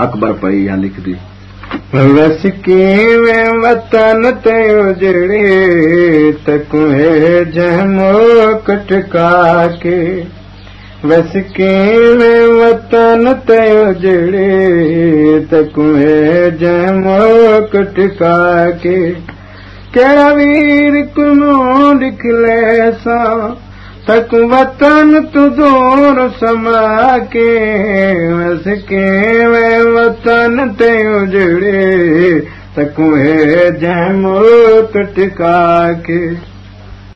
अकबर पई या लिखदी वस कीअं वतन ते उजड़े त कुए जमो कटका के वतन ते उजड़े त कुए जमो कटका के कहिड़ा वीर कुनो लिख ले सां तक वतन तू दूर समा के वतन ते टिका के